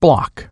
block.